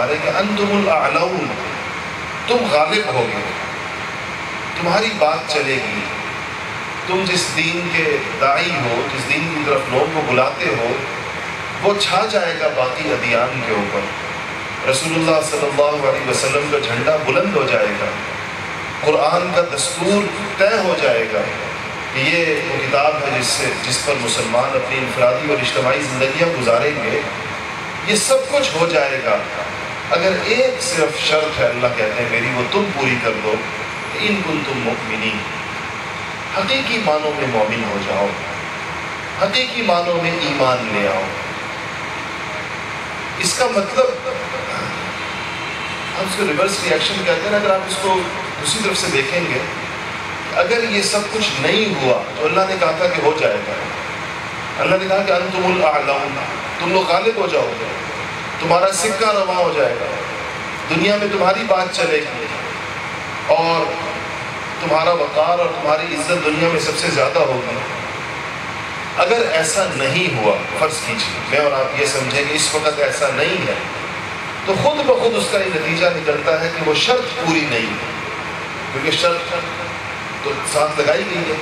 فرما رہے کہ انتم الاعلون، تم غالب ہوگے۔ تمہاری بات چلے گی۔ تم جس دین کے دائی ہو، جس دین کی طرف لوگ کو بلاتے ہو، وہ چھا جائے گا باقی ادیان کے اوپر۔ رسول اللہ صلی اللہ علیہ وسلم کا جھنڈا بلند ہو جائے گا۔ قرآن کا دستور طے ہو جائے گا کہ یہ وہ کتاب ہے جس سے جس پر مسلمان اپنی انفرادی اور اجتماعی زندگیاں گزاریں گے۔ یہ سب کچھ ہو جائے گا۔ اگر ایک صرف شرط ہے، اللہ کہتے ہیں، میری وہ تم پوری کر دو، ان کن تم مکمنی حقیقی معنوں میں مومن ہو جاؤ، حقیقی معنوں میں ایمان لے آؤ۔ اس کا مطلب ہم اس کو ریورس ریئیکشن کہتے ہیں، اگر آپ اس کو دوسری طرف سے دیکھیں گے، اگر یہ سب کچھ نہیں ہوا، تو اللہ نے کہا تھا کہ ہو جائے گا۔ اللہ نے کہا کہ انتم الاعلون، تم لوگ غالب ہو جاؤ گے۔ تمہارا سکہ رواں ہو جائے گا۔ دنیا میں تمہاری بات چلے گی۔ اور تمہارا وقار اور تمہاری عزت دنیا میں سب سے زیادہ ہوگی۔ اگر ایسا نہیں ہوا، فرض کیجیے، میں اور آپ یہ سمجھیں کہ اس وقت ایسا نہیں ہے، تو خود بخود اس کا یہ نتیجہ نکلتا ہے کہ وہ شرط پوری نہیں ہے۔ کیونکہ شرط تو ساتھ لگائی گئی ہے۔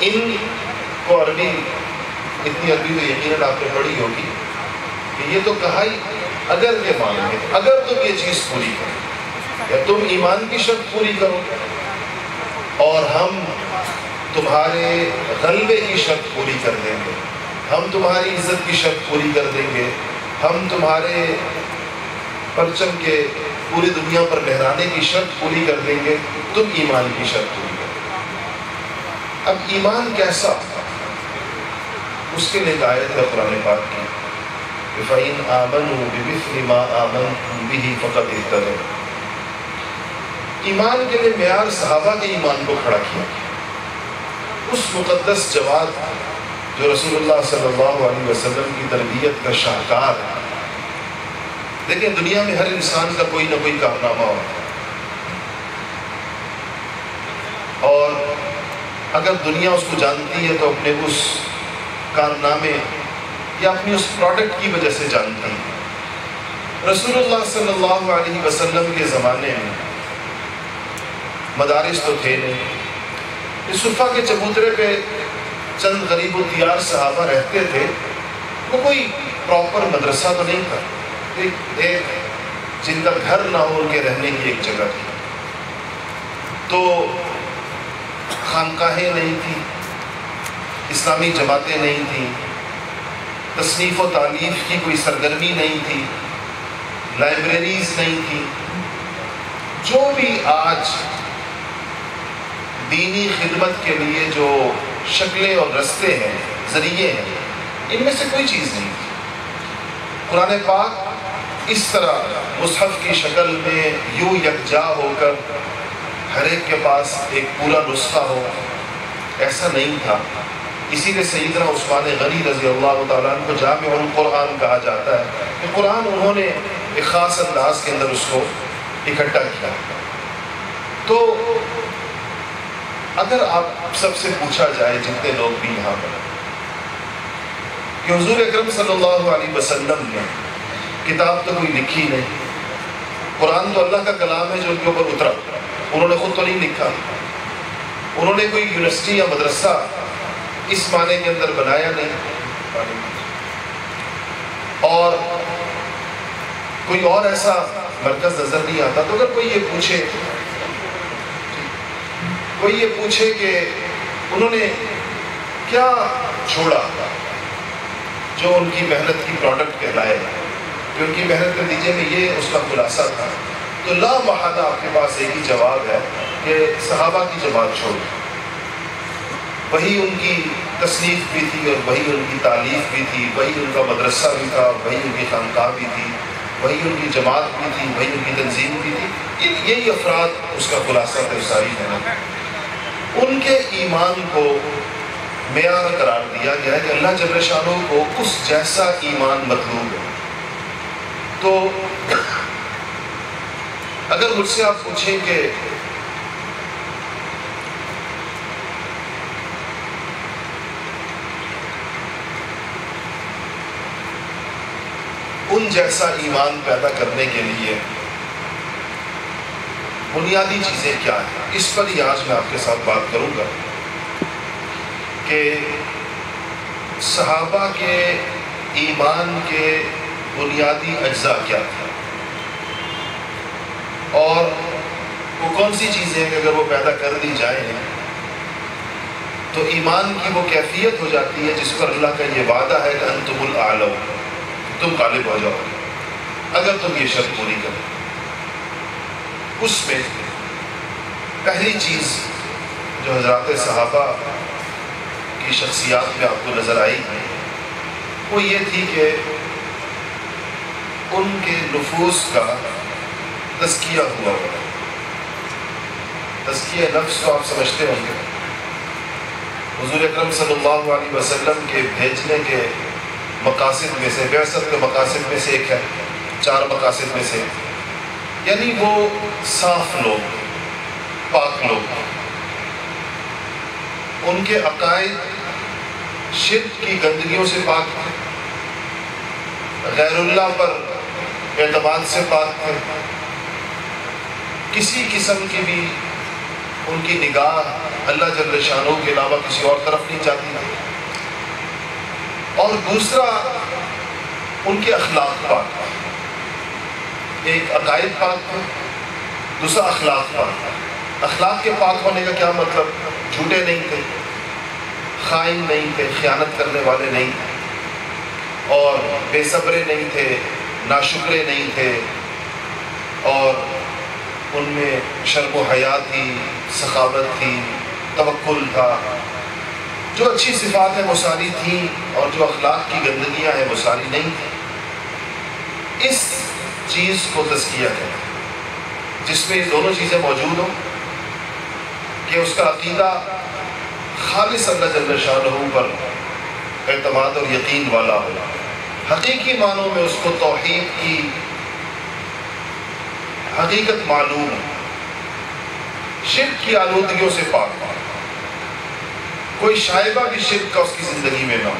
ان کو عربی اتنی عربی تو یقیناً آپ نے پڑھی ہوگی۔ کہ یہ تو کہا ہی اگر کے معنی ہے اگر تم یہ چیز پوری کرو، یا تم ایمان کی شرط پوری کرو، اور ہم تمہارے غلبے کی شرط پوری کر دیں گے، ہم تمہاری عزت کی شرط پوری کر دیں گے، ہم تمہارے پرچم کے پوری دنیا پر لہرانے کی شرط پوری کر دیں گے، تم ایمان کی شرط پوری کر اب ایمان کیسا؟ اس کے لیے آیت ہے قرآن پاک کی۔ فَإِنْ آمَنُوا بِمِثْلِ مَا آمَنْتُمْ بِهِ فَقَدْ اهْتَدَوْا۔ ایمان کے لیے معیار صحابہ کے ایمان کو کھڑا کیا۔ اس مقدس جواد جو رسول اللہ صلی اللہ علیہ وسلم کی تربیت کا شاہکار ہے۔ دیکھیں دنیا میں ہر انسان کا کوئی نہ کوئی کارنامہ ہوتا ہے۔ اور اگر دنیا اس کو جانتی ہے تو اپنے اس کارنامے یا اپنی اس پروڈکٹ کی وجہ سے جانتی ہے رسول اللہ صلی اللہ علیہ وسلم کے زمانے میں مدارس تو تھے۔ نہیں صفحہ کے چبوترے پہ چند غریب و دیار صحابہ رہتے تھے۔ وہ کوئی پراپر مدرسہ تو نہیں تھا۔ ایک ایک جن کا گھر نہ ہو، ان کے رہنے کی ایک جگہ تھی۔ تو خانقاہیں نہیں تھیں، اسلامی جماعتیں نہیں تھیں۔ تصنیف و تعلیف کی کوئی سرگرمی نہیں تھی، لائبریریز نہیں تھی۔ جو بھی آج دینی خدمت کے لیے جو شکلیں اور رستے ہیں، ذریعے ہیں، ان میں سے کوئی چیز نہیں۔ تھی قرآن پاک اس طرح مصحف کی شکل میں یوں یکجا ہو کر ہر ایک کے پاس ایک پورا نسخہ ہو، ایسا نہیں تھا۔ اسی لیے سیدنا عثمان غنی رضی اللہ تعالیٰ عنہ کو جامع القرآن کہا جاتا ہے کہ قرآن انہوں نے ایک خاص انداز کے اندر اس کو اکٹھا کیا۔ تو اگر آپ سب سے پوچھا جائے، جتنے لوگ بھی یہاں پر کہ حضور اکرم صلی اللہ علیہ وسلم نے کتاب تو کوئی لکھی نہیں، قرآن تو اللہ کا کلام ہے جو ان کے اوپر اترا، انہوں نے خود تو نہیں لکھا، انہوں نے کوئی یونیورسٹی یا مدرسہ اس معنی کے اندر بنایا نہیں۔ اور کوئی اور ایسا مرکز نظر نہیں آتا تو اگر کوئی یہ پوچھے، کوئی یہ پوچھے کہ انہوں نے کیا چھوڑا جو ان کی محنت کی پروڈکٹ کہلائے، کہ ان کی محنت کے نتیجے میں یہ اس کا خلاصہ تھا۔ تو لا محالہ آپ کے پاس ایک ہی جواب ہے کہ صحابہ کی جماعت چھوڑ۔ وہی ان کی تصنیف بھی تھی اور وہی ان کی تعلیف بھی تھی، وہی ان کا مدرسہ بھی تھا، وہی ان کی خانقاہ بھی تھی، وہی ان کی جماعت بھی تھی، وہی ان کی تنظیم بھی تھی۔ یہی افراد اس کا خلاصہ تھے ساری ہے ان کے ایمان کو معیار قرار دیا گیا ہے کہ اللہ جل شاہ کو اس جیسا ایمان مطلوب ہے۔ تو اگر مجھ سے آپ پوچھیں کہ ان جیسا ایمان پیدا کرنے کے لیے بنیادی چیزیں کیا ہیں؟ اس پر ہی آج میں آپ کے ساتھ بات کروں گا کہ صحابہ کے ایمان کے بنیادی اجزاء کیا تھا اور وہ کون سی چیزیں ہیں کہ اگر وہ پیدا کر دی جائیں تو ایمان کی وہ کیفیت ہو جاتی ہے جس پر اللہ کا یہ وعدہ ہے کہ انتم العالم۔ تم غالب ہو جاؤ گے اگر تم یہ شرط پوری کرو۔ اس میں پہلی چیز جو حضرات صحابہ کی شخصیات میں آپ کو نظر آئی، وہ یہ تھی کہ ان کے نفوس کا تزکیہ ہوا ہوا تزکیہ نفس تو آپ سمجھتے ہوں گے۔ حضور اکرم صلی اللہ علیہ وسلم کے بھیجنے کے مقاصد میں سے بیست کے مقاصد میں سے ایک ہے، چار مقاصد میں سے۔ یعنی وہ صاف لوگ، پاک لوگ۔ ان کے عقائد شرک کی گندگیوں سے پاک تھے غیر اللہ پر اعتماد سے پاک تھے کسی قسم کی بھی ان کی نگاہ اللہ جل شانوں کے علاوہ کسی اور طرف نہیں جاتی۔ تھی اور دوسرا، ان کے اخلاق پاک۔ ایک عقائد پاک تھے، دوسرا اخلاق پاک۔ اخلاق کے پاک ہونے کا کیا مطلب؟ جھوٹے نہیں تھے، خائن نہیں تھے، خیانت کرنے والے نہیں۔ تھے اور بے صبرے نہیں تھے، ناشکرے نہیں تھے۔ اور ان میں شرم و حیات تھی، سخاوت تھی، توکل تھا۔ جو اچھی صفات ہیں وہ ساری تھیں اور جو اخلاق کی گندگیاں ہیں وہ ساری نہیں تھیں۔ اس چیز کو تذکیہ ہے جس میں دونوں چیزیں موجود ہوں کہ اس کا عقیدہ خالص اللہ جل شاہ پر اعتماد اور یقین والا ہو۔ حقیقی معنوں میں اس کو توحید کی حقیقت معلوم، شرک کی آلودگیوں سے پاک پاک۔ کوئی شائبہ بھی شرک کا اس کی زندگی میں نہ ہو۔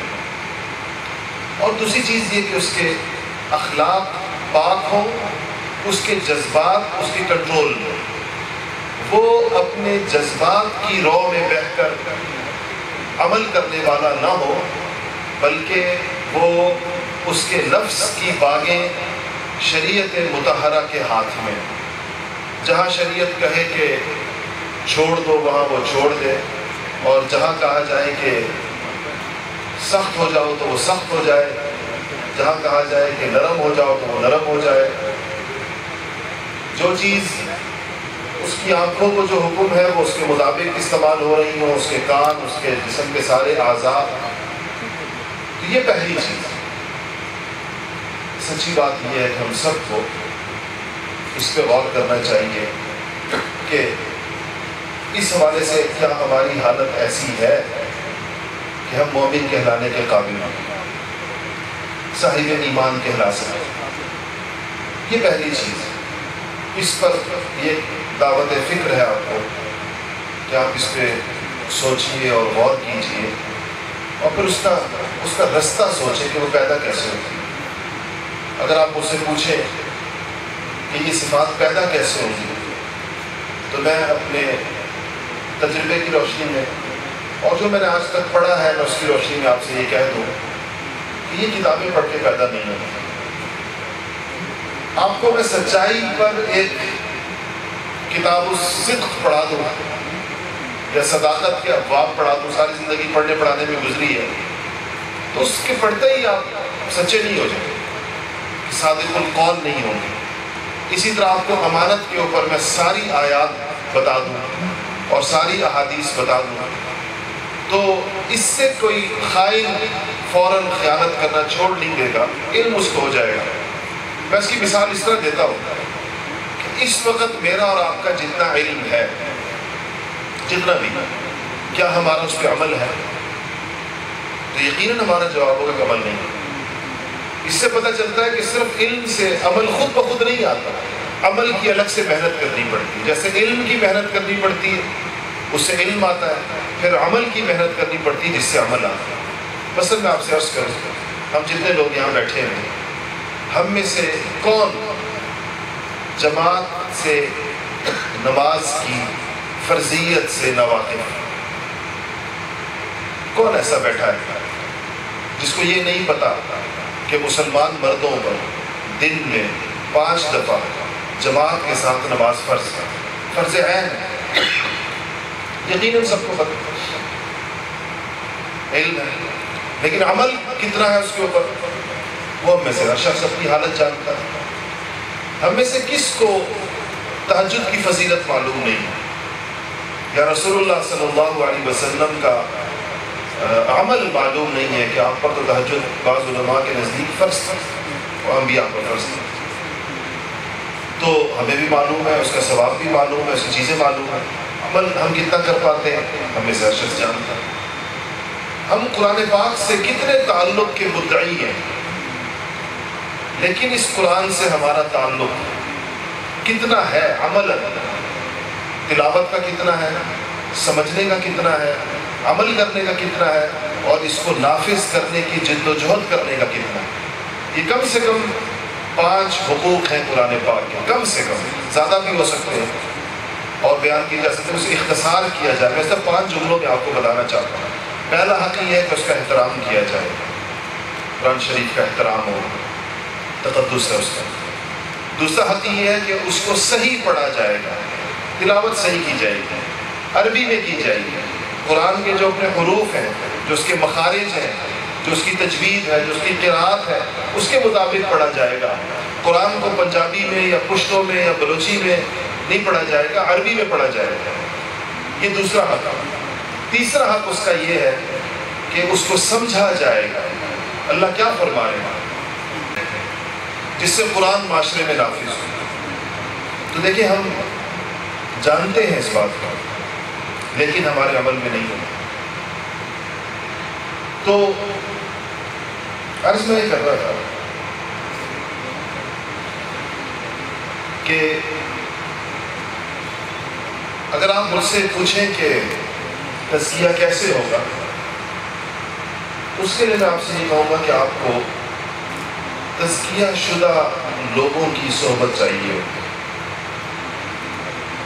اور دوسری چیز یہ کہ اس کے اخلاق پاک ہوں، اس کے جذبات اس کی کنٹرول میں وہ اپنے جذبات کی رو میں بہ کر عمل کرنے والا نہ ہو، بلکہ وہ اس کے نفس کی باغیں شریعت متحرہ کے ہاتھ میں جہاں شریعت کہے کہ چھوڑ دو، وہاں وہ چھوڑ دے۔ اور جہاں کہا جائے کہ سخت ہو جاؤ تو وہ سخت ہو جائے، جہاں کہا جائے کہ نرم ہو جاؤ تو وہ نرم ہو جائے۔ جو چیز اس کی آنکھوں کو جو حکم ہے وہ اس کے مطابق استعمال ہو رہی ہوں اس کے کان، اس کے جسم کے سارے آزاد تو یہ پہلی چیز۔ سچی بات یہ ہے کہ ہم سب کو اس پہ غور کرنا چاہیے کہ اس حوالے سے کیا ہماری حالت ایسی ہے کہ ہم مومن کہلانے کے قابل ہوں؟ صاحب ایمان کہلا سکیں یہ پہلی چیز اس پر یہ دعوت فکر ہے آپ کو کہ آپ اس پہ سوچئے اور غور کیجیے اور پھر اس کا اس کا رستہ سوچیں کہ وہ پیدا کیسے ہوتی ہے۔ اگر آپ اس سے پوچھیں کہ یہ صفات پیدا کیسے ہوگی تو میں اپنے تجربے کی روشنی میں۔ اور جو میں نے آج تک پڑھا ہے، میں اس کی روشنی میں آپ سے یہ کہہ دوں کہ یہ کتابیں پڑھ کے پیدا نہیں ہوتی۔ آپ کو میں سچائی پر ایک کتاب الصدق پڑھا دوں یا صداقت کے افواب پڑھا دوں، ساری زندگی پڑھنے پڑھانے میں گزری ہے، تو اس کے پڑھتے ہی آپ سچے نہیں ہو جائیں۔ صادق القول نہیں ہوں گے۔ اسی طرح آپ کو امانت کے اوپر میں ساری آیات بتا دوں۔ اور ساری احادیث بتا دوں۔ تو اس سے کوئی خائن فوراً خیانت کرنا چھوڑ نہیں دے گا، علم اس کو ہو جائے گا۔ میں اس کی مثال اس طرح دیتا ہوں کہ اس وقت میرا اور آپ کا جتنا علم ہے، جتنا بھی، کیا ہمارا اس پہ عمل ہے؟ تو یقیناً ہمارا جواب ہوگا کہ عمل نہیں۔ ہے اس سے پتہ چلتا ہے کہ صرف علم سے عمل خود بخود نہیں آتا۔ عمل کی الگ سے محنت کرنی پڑتی ہے۔ جیسے علم کی محنت کرنی پڑتی ہے، اس سے علم آتا ہے، پھر عمل کی محنت کرنی پڑتی ہے جس سے عمل آتا ہے۔ مثلا میں آپ سے عرض کروں، ہم جتنے لوگ یہاں بیٹھے ہیں، ہم میں سے کون جماعت سے نماز کی فرضیت سے نواقف کون ایسا بیٹھا ہے جس کو یہ نہیں پتا کہ مسلمان مردوں پر دن میں پانچ دفعہ جماعت کے ساتھ نماز فرض ہے فرض عین۔ ہے یقیناً سب کو پتہ علم ہے، لیکن عمل کتنا ہے اس کے اوپر؟ وہ ہم میں سے، ہر شخص اپنی حالت جانتا ہے۔ ہم میں سے کس کو تحجد کی فضیلت معلوم نہیں ہے؟ یا رسول اللہ صلی اللہ علیہ وسلم کا عمل معلوم نہیں ہے کہ آپ پر تو تحجد بعض علماء کے نزدیک فرض تھا اور انبیاء پر فرض تھا تو ہمیں بھی معلوم ہے، اس کا ثواب بھی معلوم ہے، اس کی چیزیں معلوم ہیں۔ عمل ہم کتنا کر پاتے ہیں، ہمیں سے شخص جانتا ہے ہم قرآن پاک سے کتنے تعلق کے مدعی ہیں، لیکن اس قرآن سے ہمارا تعلق کتنا ہے؟ عمل، تلاوت کا کتنا ہے، سمجھنے کا کتنا ہے، عمل کرنے کا کتنا ہے، اور اس کو نافذ کرنے کی جد و جہد کرنے کا کتنا ہے۔ یہ کم سے کم پانچ حقوق ہیں قرآن پاک کے۔ کم سے کم، زیادہ بھی ہو سکتے ہیں۔ اور بیان کی جا سکتے ہیں اسے اختصار کیا جائے۔ میں صرف پانچ جملوں میں آپ کو بتانا چاہتا ہوں۔ پہلا حق یہ ہے کہ اس کا احترام کیا جائے۔ قرآن شریف کا احترام ہو، تقدس ہے اس کا۔ دوسرا حق یہ ہے کہ اس کو صحیح پڑھا جائے گا۔ تلاوت صحیح کی جائے گی۔ عربی میں کی جائے گی۔ قرآن کے جو اپنے حروف ہیں، جو اس کے مخارج ہیں جو اس کی تجوید ہے، جو اس کی قرآت ہے، اس کے مطابق پڑھا جائے گا۔ قرآن کو پنجابی میں یا پشتوں میں یا بلوچی میں نہیں پڑھا جائے گا، عربی میں پڑھا جائے گا۔ یہ دوسرا حق۔ تیسرا حق اس کا یہ ہے کہ اس کو سمجھا جائے گا۔ اللہ کیا فرما رہے ہیں جس سے قرآن معاشرے میں نافذ ہو۔ تو دیکھیں، ہم جانتے ہیں اس بات کو، لیکن ہمارے عمل میں نہیں۔ ہوتا تو عرض میں یہ کر رہا تھا کہ اگر آپ مجھ سے پوچھیں کہ تزکیہ کیسے ہوگا، اس کے لیے میں آپ سے یہ کہوں گا کہ آپ کو تزکیہ شدہ لوگوں کی صحبت چاہیے۔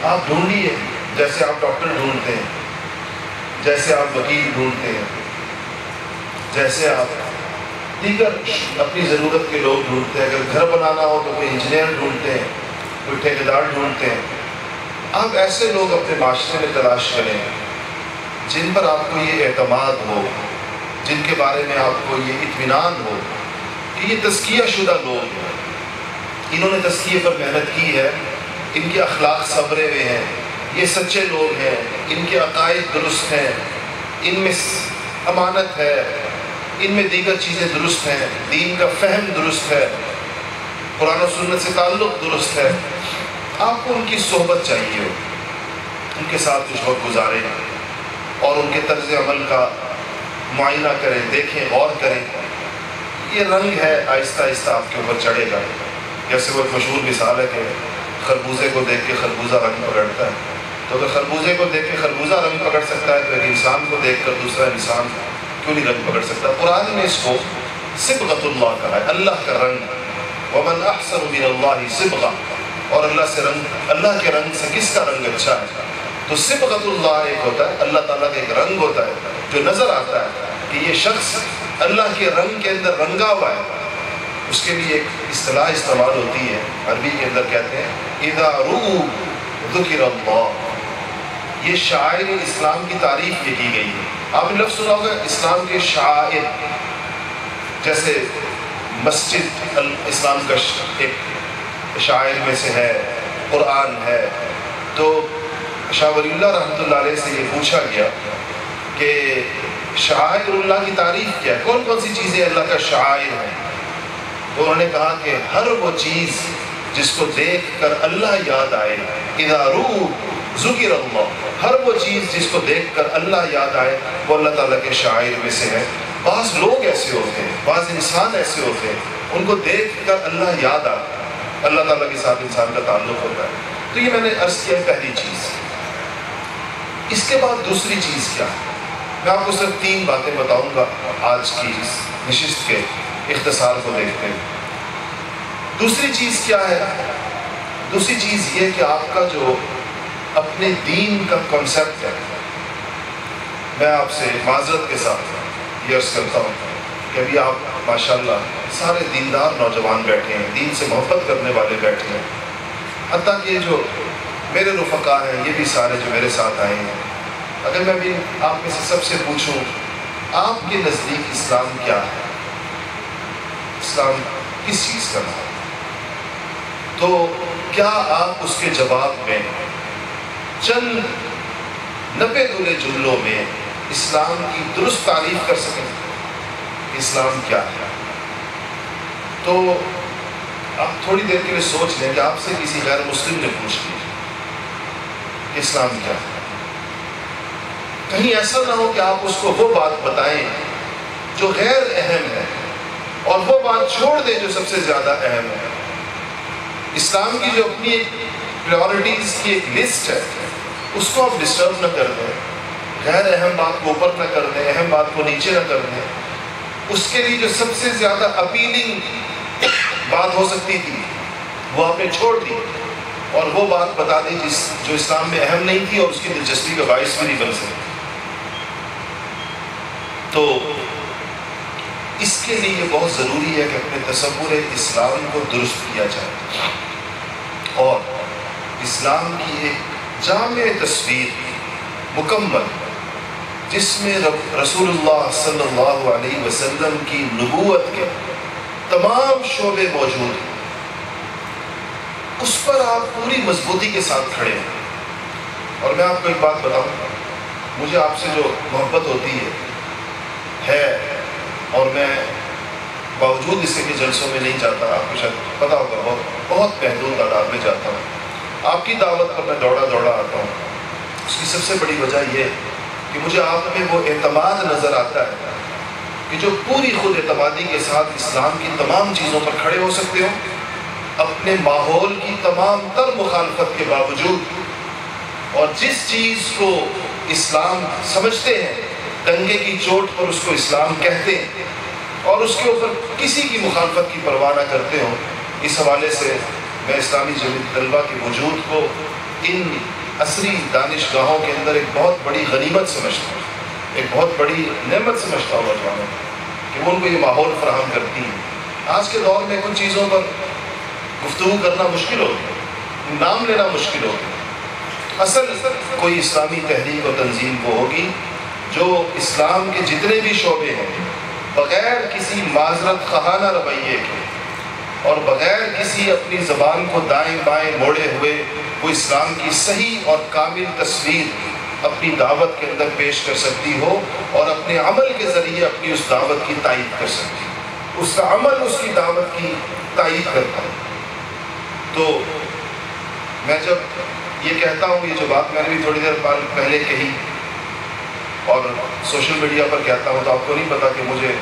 آپ ڈھونڈیے، جیسے آپ ڈاکٹر ڈھونڈتے ہیں، جیسے آپ وکیل ڈھونڈتے ہیں، جیسے آپ دیگر اپنی ضرورت کے لوگ ڈھونڈتے ہیں۔ اگر گھر بنانا ہو تو کوئی انجینئر ڈھونڈتے ہیں، کوئی ٹھیکیدار ڈھونڈتے ہیں۔ آپ ایسے لوگ اپنے معاشرے میں تلاش کریں جن پر آپ کو یہ اعتماد ہو، جن کے بارے میں آپ کو یہ اطمینان ہو کہ یہ تزکیہ شدہ لوگ ہیں۔ انہوں نے تزکیے پر محنت کی ہے، ان کے اخلاق صبرے ہوئے ہیں، یہ سچے لوگ ہیں، ان کے عقائد درست ہیں، ان میں امانت ہے۔ ان میں دیگر چیزیں درست ہیں۔ دین کا فہم درست ہے۔ قرآن و سنت سے تعلق درست ہے۔ آپ کو ان کی صحبت چاہیے۔ ہو ان کے ساتھ کچھ وقت گزاریں اور ان کے طرز عمل کا معائنہ کریں، دیکھیں، غور کریں۔ یہ رنگ ہے آہستہ آہستہ آپ کے اوپر چڑھے گا۔ جیسے وہ مشہور مثال ہے کہ خربوزے کو دیکھ کے خربوزہ رنگ پکڑتا ہے۔ تو اگر خربوزے کو دیکھ کے خربوزہ رنگ پکڑ سکتا ہے تو ایک انسان کو دیکھ کر دوسرا انسان۔ کیوں نہیں رنگ پکڑ سکتا۔ قرآن نے اس کو صبغت اللہ کہا ہے، اللہ کا رنگ۔ ومن احسن من اللہ صبغہ اور اللہ سے رنگ، اللہ کے رنگ سے کس کا رنگ اچھا ہے؟ تو صبغت اللہ ایک ہوتا ہے، اللہ تعالیٰ کا ایک رنگ ہوتا ہے جو نظر آتا ہے کہ یہ شخص اللہ کے رنگ کے اندر رنگا ہوا ہے۔ اس کے لیے ایک اصطلاح استعمال ہوتی ہے، عربی کے اندر کہتے ہیں اذا رو ذکر اللہ یہ شاعر اسلام کی تعریف یہ کی گئی ہے۔ آپ نے لفظ سنا ہوگا اسلام کے شاعر، جیسے مسجد اسلام کا ایک شاعر میں سے ہے، قرآن ہے۔ تو شاہ ولی اللہ رحمۃ اللہ علیہ سے یہ پوچھا گیا کہ شاعر اللہ کی تعریف کیا ہے؟ کون کون سی چیزیں اللہ کا شاعر ہے تو انہوں نے کہا کہ ہر وہ چیز جس کو دیکھ کر اللہ یاد آئے ادارو ذکر اللہ۔ ہر وہ چیز جس کو دیکھ کر اللہ یاد آئے، وہ اللہ تعالیٰ کے شاعر میں سے ہے۔ بعض لوگ ایسے ہوتے ہیں، بعض انسان ایسے ہوتے ہیں۔ ان کو دیکھ کر اللہ یاد آتا ہے اللہ تعالیٰ کے ساتھ انسان کا تعلق ہوتا ہے۔ تو یہ میں نے عرض کیا پہلی چیز۔ اس کے بعد دوسری چیز کیا؟ میں آپ کو صرف تین باتیں بتاؤں گا آج کی اس نشست کے اختصار کو دیکھتے ہیں۔ دوسری چیز کیا ہے؟ دوسری چیز یہ کہ آپ کا جو اپنے دین کا کنسیپٹ ہے۔ میں آپ سے معذرت کے ساتھ یہ عرض کرتا ہوں کہ ابھی آپ ماشاءاللہ سارے دیندار نوجوان بیٹھے ہیں، دین سے محبت کرنے والے بیٹھے ہیں۔ حتیٰ کہ یہ جو میرے رفقا ہیں، یہ بھی سارے جو میرے ساتھ آئے ہیں۔ اگر میں بھی آپ میں سے سب سے پوچھوں، آپ کے نزدیک اسلام کیا ہے؟ اسلام کس چیز کا نام تو کیا آپ اس کے جواب میں چند نبے دلے جملوں میں اسلام کی درست تعریف کر سکیں۔ اسلام کیا ہے؟ تو آپ تھوڑی دیر کے لیے سوچ لیں کہ آپ سے کسی غیر مسلم نے پوچھ لی کہ اسلام کیا ہے؟ کہیں ایسا نہ ہو کہ آپ اس کو وہ بات بتائیں جو غیر اہم ہے اور وہ بات چھوڑ دیں جو سب سے زیادہ اہم ہے۔ اسلام کی جو اپنی ایک پریورٹیز کی ایک لسٹ ہے اس کو آپ ڈسٹرب نہ کر دیں۔ غیر اہم بات کو اوپر نہ کر دیں، اہم بات کو نیچے نہ کر دیں۔ اس کے لیے جو سب سے زیادہ اپیلنگ بات ہو سکتی تھی، وہ آپ نے چھوڑ دی۔ اور وہ بات بتا دی جس جو اسلام میں اہم نہیں تھی اور اس کی دلچسپی کا باعث بھی نہیں بن سکتی۔ تو اس کے لیے یہ بہت ضروری ہے کہ اپنے تصور اسلام کو درست کیا جائے۔ اور اسلام کی ایک جامع تصویر مکمل، جس میں رسول اللہ صلی اللہ علیہ وسلم کی نبوت کے تمام شعبے موجود ہیں۔ اس پر آپ پوری مضبوطی کے ساتھ کھڑے ہیں۔ اور میں آپ کو ایک بات بتاؤں، مجھے آپ سے جو محبت ہوتی ہے ہے، اور میں باوجود اس کے جلسوں میں نہیں جاتا، آپ کو شاید پتا ہوگا، بہت بہت محدود تعداد میں جاتا ہوں۔ آپ کی دعوت پر میں دوڑا دوڑا آتا ہوں۔ اس کی سب سے بڑی وجہ یہ کہ مجھے آپ میں وہ اعتماد نظر آتا ہے کہ جو پوری خود اعتمادی کے ساتھ اسلام کی تمام چیزوں پر کھڑے ہو سکتے ہو، اپنے ماحول کی تمام تر مخالفت کے باوجود۔ اور جس چیز کو اسلام سمجھتے ہیں، دنگے کی چوٹ پر اس کو اسلام کہتے ہیں اور اس کے اوپر کسی کی مخالفت کی پرواہ نہ کرتے ہوں، اس حوالے سے میں اسلامی جدید طلبہ کے وجود کو ان عصری دانش گاہوں کے اندر ایک بہت بڑی غنیمت سمجھتا ہوں۔ ایک بہت بڑی نعمت سمجھتا ہوں نوجوانوں کہ وہ ان کو یہ ماحول فراہم کرتی ہیں۔ آج کے دور میں کچھ چیزوں پر گفتگو کرنا مشکل ہوگی نام لینا مشکل ہوگی اصل کوئی اسلامی تحریک و تنظیم وہ ہوگی جو اسلام کے جتنے بھی شعبے ہیں، بغیر کسی معذرت خانہ رویے کے اور بغیر کسی اپنی زبان کو دائیں بائیں موڑے ہوئے وہ اسلام کی صحیح اور کامل تصویر اپنی دعوت کے اندر پیش کر سکتی ہو اور اپنے عمل کے ذریعے اپنی اس دعوت کی تائید کر سکتی ہو۔ اس کا عمل اس کی دعوت کی تائید کرتا ہے تو میں جب یہ کہتا ہوں، یہ جو بات میں نے بھی تھوڑی دیر پہلے کہی اور سوشل میڈیا پر کہتا ہوں تو آپ کو نہیں پتا کہ مجھے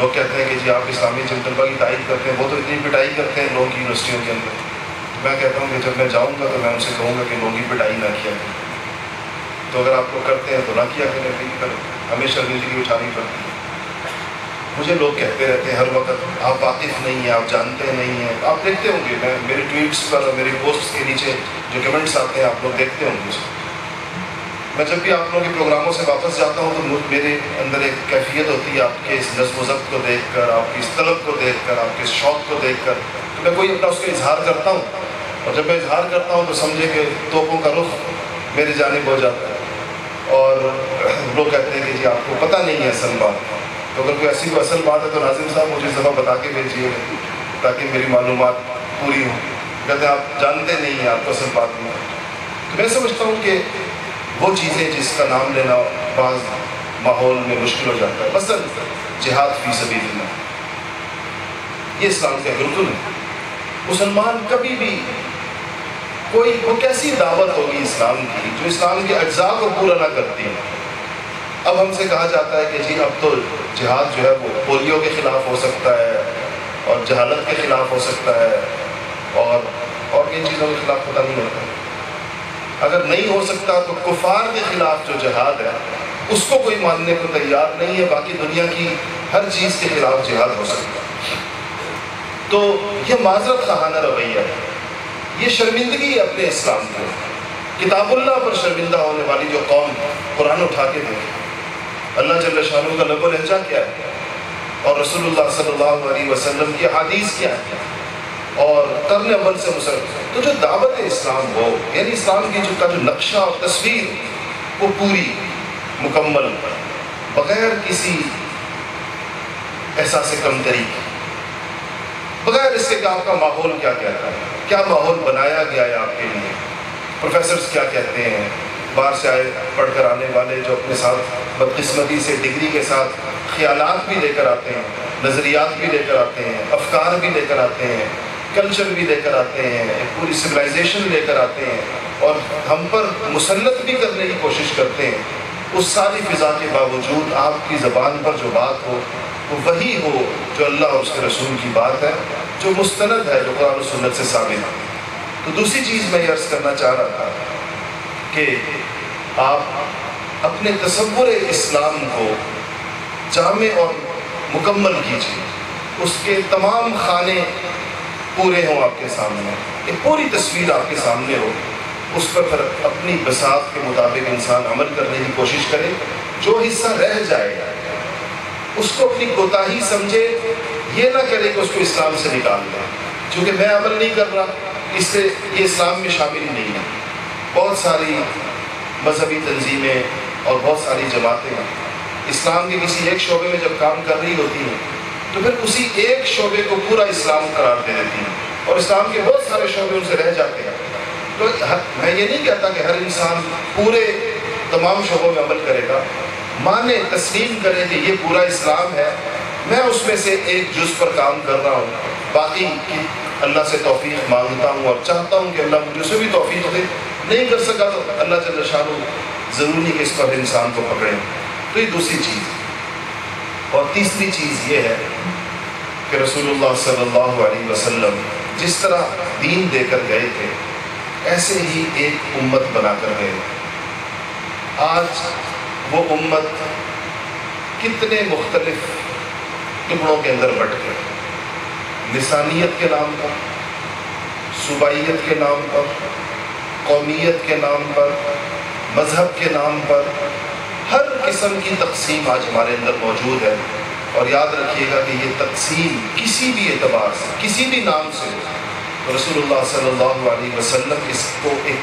لوگ کہتے ہیں کہ جی آپ اسلامی جن طلبہ کی تائید کرتے ہیں، وہ تو اتنی پٹائی کرتے ہیں لوگوں کی یونیورسٹیوں کے اندر۔ میں کہتا ہوں کہ جب میں جاؤں گا تو میں ان سے کہوں گا کہ لوگوں کی پٹائی نہ کیا کریں۔ تو اگر آپ لوگ کرتے ہیں تو نہ کیا کریں پھر ہمیں شرمندگی اٹھانی پڑتی ہے۔ مجھے لوگ کہتے رہتے ہیں ہر وقت، آپ واقف نہیں ہیں، آپ جانتے نہیں ہیں۔ آپ دیکھتے ہوں گے، میں میرے ٹویٹس پر اور میری پوسٹ کے نیچے جو کمنٹس آتے ہیں، آپ لوگ دیکھتے ہوں گے۔ اس کو میں جب بھی آپ لوگوں کے پروگراموں سے واپس جاتا ہوں تو میرے اندر ایک کیفیت ہوتی ہے آپ کے اس نظم و ضبط کو دیکھ کر، آپ کی اس طلب کو دیکھ کر، آپ کے اس شوق کو دیکھ کر۔ تو میں کوئی اپنا اس کا اظہار کرتا ہوں۔ اور جب میں اظہار کرتا ہوں تو سمجھے کہ توپوں کا رخ میری جانب ہو جاتا ہے۔ اور لوگ کہتے ہیں کہ جی آپ کو پتہ نہیں ہے اصل بات۔ تو اگر کوئی ایسی کوئی اصل بات ہے تو ناظم صاحب مجھے ذرا بتا کے بھیجیے تاکہ میری معلومات پوری ہوں۔ کہتے ہیں، آپ جانتے نہیں ہیں آپ کو اصل بات نہیں۔ تو میں سمجھتا ہوں کہ وہ چیزیں جس کا نام لینا بعض ماحول میں مشکل ہو جاتا ہے۔ مثلاً جہاد فی سبیل اللہ۔ یہ اسلام کا بالکل ہے مسلمان کبھی بھی کوئی، وہ کیسی دعوت ہوگی اسلام کی جو اسلام کے اجزاء کو پورا نہ کرتی ہے؟ اب ہم سے کہا جاتا ہے کہ جی اب تو جہاد جو ہے وہ پولیو کے خلاف ہو سکتا ہے اور جہالت کے خلاف ہو سکتا ہے اور اور کن چیزوں کے خلاف پتہ نہیں ہوتا۔ ہے اگر نہیں ہو سکتا تو کفار کے خلاف جو جہاد ہے، اس کو کوئی ماننے کو تیار نہیں ہے، باقی دنیا کی ہر چیز کے خلاف جہاد ہو سکتا تو یہ معذرت خواہانہ رویہ ہے۔ یہ شرمندگی ہے اپنے اسلام کے کتاب اللہ پر شرمندہ ہونے والی جو قوم قرآن اٹھا کے دیکھے۔ اللہ جل شاہ کا لب و لہجہ کیا ہے؟ اور رسول اللہ صلی اللہ علیہ وسلم کی حدیث کیا ہے؟ اور کرنے عمل سے مسلم۔ تو جو دعوت اسلام ہو یعنی اسلام کی جو کا جو نقشہ اور تصویر، وہ پوری مکمل بغیر کسی احساس کم طریقے بغیر اس کے کہ آپ کا ماحول کیا کہتا ہے کیا ماحول بنایا گیا ہے آپ کے لیے۔ پروفیسرز کیا کہتے ہیں؟ باہر سے آئے پڑھ کر آنے والے جو اپنے ساتھ بدقسمتی سے، ڈگری کے ساتھ خیالات بھی لے کر آتے ہیں، نظریات بھی لے کر آتے ہیں، افکار بھی لے کر آتے ہیں۔ کلچر بھی لے کر آتے ہیں، ایک پوری سویلائزیشن لے کر آتے ہیں۔ اور ہم پر مسلط بھی کرنے کی کوشش کرتے ہیں۔ اس ساری فضا کے باوجود آپ کی زبان پر جو بات ہو، وہ وہی ہو جو اللہ اور اس کے رسول کی بات ہے، جو مستند ہے، جو قرآن و سنت سے ثابت ہے۔ تو دوسری چیز میں یہ عرض کرنا چاہ رہا تھا کہ آپ اپنے تصور اسلام کو جامع اور مکمل کیجیے اس کے تمام خانے پورے ہوں آپ کے سامنے۔ ایک پوری تصویر آپ کے سامنے ہو۔ اس پر پھر اپنی بساط کے مطابق انسان عمل کرنے کی کوشش کرے۔ جو حصہ رہ جائے، اس کو اپنی کوتاہی سمجھے۔ یہ نہ کرے کہ اس کو اسلام سے نکال دیں چونکہ میں عمل نہیں کر رہا، اس سے یہ اسلام میں شامل نہیں ہے۔ بہت ساری مذہبی تنظیمیں اور بہت ساری جماعتیں ہیں۔ اسلام کے کسی ایک شعبے میں جب کام کر رہی ہوتی ہیں تو پھر اسی ایک شعبے کو پورا اسلام قرار دے دیتی ہیں اور اسلام کے بہت سارے شعبے ان سے رہ جاتے ہیں، تو میں یہ نہیں کہتا کہ ہر انسان پورے تمام شعبوں میں عمل کرے گا مانے تسلیم کرے کہ یہ پورا اسلام ہے، میں اس میں سے ایک جز پر کام کر رہا ہوں۔ باقی اللہ سے توفیق مانگتا ہوں اور چاہتا ہوں کہ اللہ مجھے سے بھی توفیق دے۔ نہیں کر سکا تو اللہ جل شاہ ضروری کہ اس پر انسان کو پکڑیں تو یہ دوسری چیز۔ اور تیسری چیز یہ ہے کہ رسول اللہ صلی اللہ علیہ وسلم جس طرح دین دے کر گئے تھے، ایسے ہی ایک امت بنا کر گئے۔ آج وہ امت کتنے مختلف ٹکڑوں کے اندر بٹ گئے۔ لسانیت کے نام پر، صوبائیت کے نام پر، قومیت کے نام پر، مذہب کے نام پر ہر قسم کی تقسیم آج ہمارے اندر موجود ہے اور یاد رکھیے گا کہ یہ تقسیم کسی بھی اعتبار سے، کسی بھی نام سے رسول اللہ صلی اللہ علیہ وسلم اس کو ایک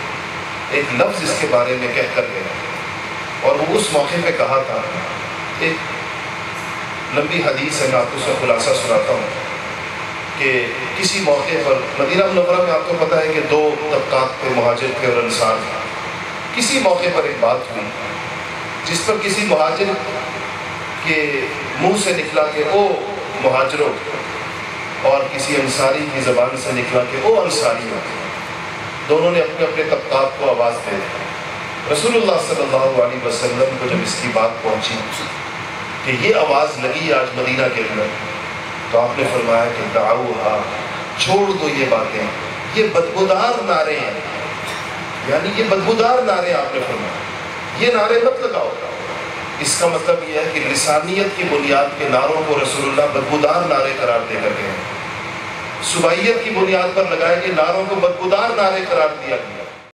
ایک لفظ اس کے بارے میں کہہ کر گئے۔ اور وہ اس موقع پہ کہا تھا، ایک لمبی حدیث ہے، میں آپ کو اس کا خلاصہ سناتا ہوں کہ کسی موقع پر مدینہ منورہ میں آپ کو پتہ ہے کہ دو طبقات تھے مہاجر تھے اور انسان تھے۔ کسی موقع پر ایک بات ہوئی۔ جس پر کسی مہاجر کے منہ سے نکلا کہ او مہاجروں، اور کسی انصاری کی زبان سے نکلا کہ او انصاری دونوں نے اپنے اپنے طبقات کو آواز دے رسول اللہ صلی اللہ علیہ وسلم کو جب اس کی بات پہنچی کہ یہ آواز لگی آج مدینہ کے اندر، تو آپ نے فرمایا کہ دعو ہا چھوڑ دو یہ باتیں۔ یہ بدبودار نعرے ہیں۔ یعنی یہ بدبودار نعرے آپ نے فرمایا یہ نعرے مت لگاؤ۔ اس کا مطلب یہ ہے کہ لسانیت کی بنیاد کے نعروں کو رسول اللہ بدبودار نعرے قرار دے کر گئے صبائیت کی بنیاد پر لگائے گئے نعروں کو بدبودار نعرے قرار دیا گیا۔